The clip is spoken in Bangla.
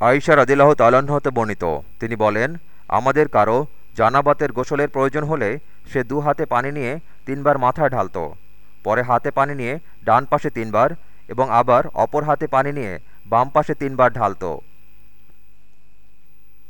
আইসা রদিল্লাহ তালাহতে বর্ণিত। তিনি বলেন, আমাদের কারও জানাবাতের গোসলের প্রয়োজন হলে সে দু হাতে পানি নিয়ে তিনবার মাথা ঢালত। পরে হাতে পানি নিয়ে ডান পাশে তিনবার এবং আবার অপর হাতে পানি নিয়ে বাম পাশে তিনবার ঢালত।